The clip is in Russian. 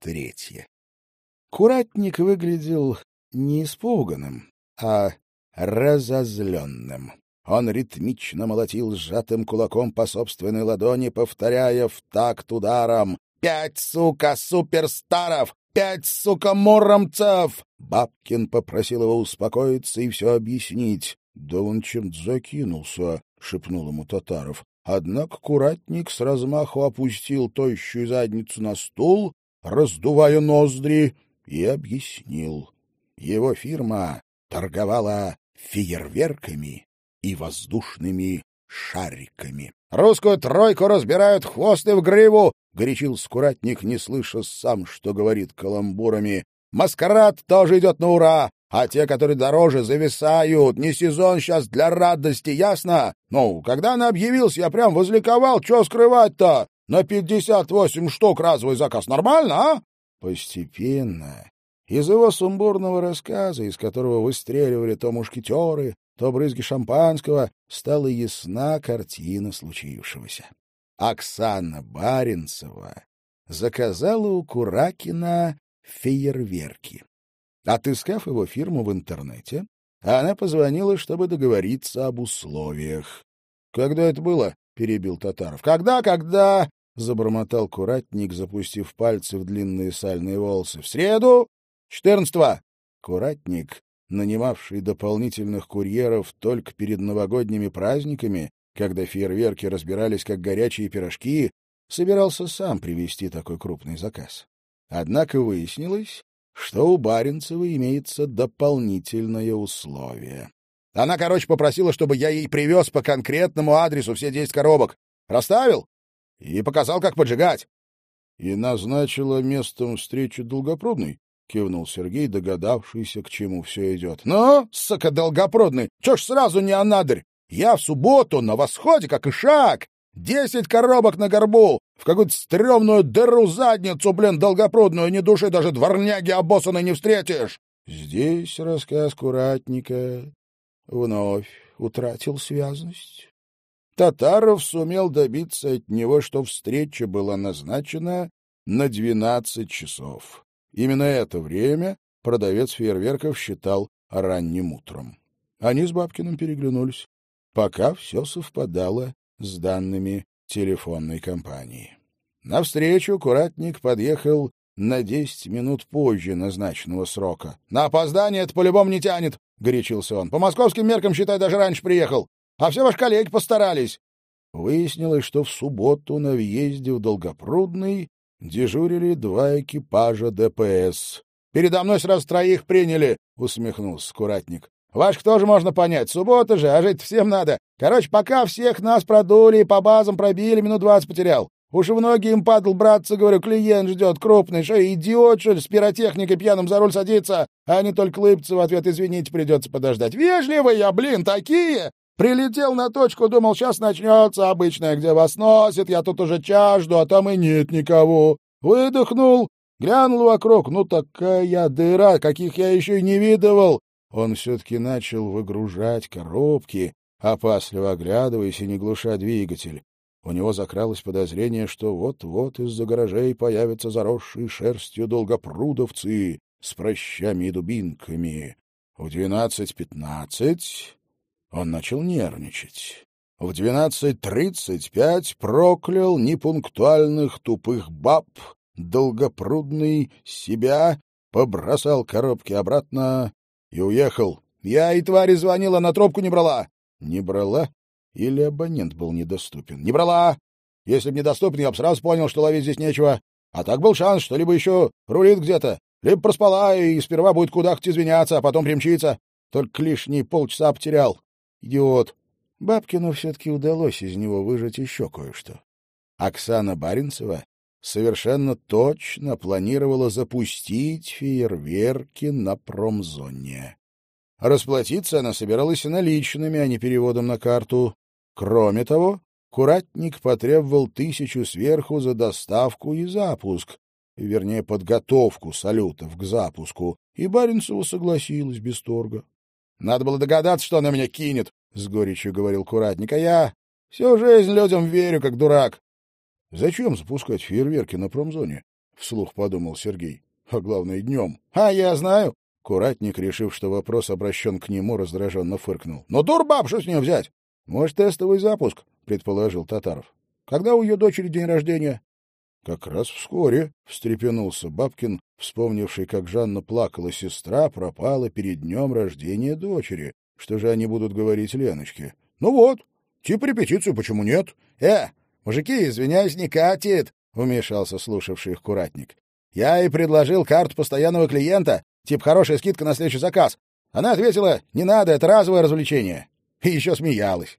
третье. Куратник выглядел не испуганным, а разозленным. Он ритмично молотил сжатым кулаком по собственной ладони, повторяя в такт ударом «Пять, сука, суперстаров! Пять, сука, муромцев!» Бабкин попросил его успокоиться и все объяснить. «Да он чем-то закинулся», — шепнул ему Татаров. Однако куратник с размаху опустил тощую задницу на стул, раздувая ноздри, и объяснил. Его фирма торговала фейерверками и воздушными шариками. — Русскую тройку разбирают хвосты в гриву! — горячил скуратник, не слыша сам, что говорит каламбурами. — Маскарад тоже идет на ура! А те, которые дороже, зависают. Не сезон сейчас для радости, ясно? Ну, когда она объявился, я прям возликовал. Чего скрывать-то? На пятьдесят восемь штук разовый заказ. Нормально, а? Постепенно из его сумбурного рассказа, из которого выстреливали то мушкетеры, то брызги шампанского, стала ясна картина случившегося. Оксана Баренцева заказала у Куракина фейерверки. Отыскав его фирму в интернете, она позвонила, чтобы договориться об условиях. — Когда это было? — перебил Татаров. — Когда, когда? — забормотал куратник, запустив пальцы в длинные сальные волосы. — В среду Четырнадцатого. Куратник, нанимавший дополнительных курьеров только перед новогодними праздниками, когда фейерверки разбирались как горячие пирожки, собирался сам привезти такой крупный заказ. Однако выяснилось, что у Баренцева имеется дополнительное условие. Она, короче, попросила, чтобы я ей привез по конкретному адресу все десять коробок. Расставил и показал, как поджигать. И назначила местом встречи Долгопрудный. — кивнул Сергей, догадавшийся, к чему все идет. — Ну, сука долгопрудный, чё ж сразу не анадырь? Я в субботу на восходе, как и шаг. Десять коробок на горбу, в какую-то стрёмную дыру задницу, блин, долгопрудную, ни души даже дворняги обоссанной не встретишь. Здесь рассказ куратника вновь утратил связность. Татаров сумел добиться от него, что встреча была назначена на двенадцать часов. Именно это время продавец фейерверков считал ранним утром. Они с Бабкиным переглянулись, пока все совпадало с данными телефонной компании. Навстречу куратник подъехал на десять минут позже назначенного срока. — На опоздание это по-любому не тянет, — горячился он. — По московским меркам, считай, даже раньше приехал. А все ваши коллеги постарались. Выяснилось, что в субботу на въезде в Долгопрудный дежурили два экипажа ДПС. — Передо мной сразу троих приняли, — усмехнулся скуратник. — Ваших тоже можно понять. Суббота же, а жить всем надо. Короче, пока всех нас продули и по базам пробили, минут двадцать потерял. Уж и многие им падал, братцы, говорю, клиент ждет крупный. Что, идиот, что ли, с пиротехникой пьяным за руль садиться? А не только лыбцы в ответ, извините, придется подождать. Вежливые блин, такие! Прилетел на точку, думал, сейчас начнется обычное, где вас носит, я тут уже чажду, а там и нет никого. Выдохнул, глянул вокруг, ну такая дыра, каких я еще и не видывал. Он все-таки начал выгружать коробки, опасливо оглядываясь и не глуша двигатель. У него закралось подозрение, что вот-вот из-за гаражей появятся заросшие шерстью долгопрудовцы с прощами и дубинками. В двенадцать пятнадцать он начал нервничать. В двенадцать тридцать пять проклял непунктуальных тупых баб, долгопрудный себя, побросал коробки обратно и уехал. Я и твари звонила, на трубку не брала. Не брала? Или абонент был недоступен? Не брала! Если б недоступен, я бы сразу понял, что ловить здесь нечего. А так был шанс, что либо еще рулит где-то, либо проспала и сперва будет куда-то извиняться, а потом примчиться. Только лишние полчаса потерял. Идиот. Бабкину все-таки удалось из него выжать еще кое-что. Оксана Баренцева совершенно точно планировала запустить фейерверки на промзоне. Расплатиться она собиралась наличными, а не переводом на карту. Кроме того, куратник потребовал тысячу сверху за доставку и запуск, вернее, подготовку салютов к запуску, и Баренцева согласилась без торга. Надо было догадаться, что она меня кинет, — с горечью говорил куратник. — А я всю жизнь людям верю, как дурак. — Зачем запускать фейерверки на промзоне? вслух подумал Сергей. А главное, днем. А я знаю. Куратник, решив, что вопрос обращен к нему, раздраженно фыркнул. Но дурбаб, что с нее взять? Может, тестовый запуск, предположил Татаров. Когда у ее дочери день рождения? Как раз вскоре, встрепенулся Бабкин, вспомнивший, как Жанна плакала, сестра пропала перед днем рождения дочери. Что же они будут говорить Леночке? Ну вот, типа репетицию, почему нет? Э, мужики, извиняюсь, не катит, вмешался слушавший их куратник. Я ей предложил карту постоянного клиента, тип хорошая скидка на следующий заказ. Она ответила, не надо, это разовое развлечение. И еще смеялась.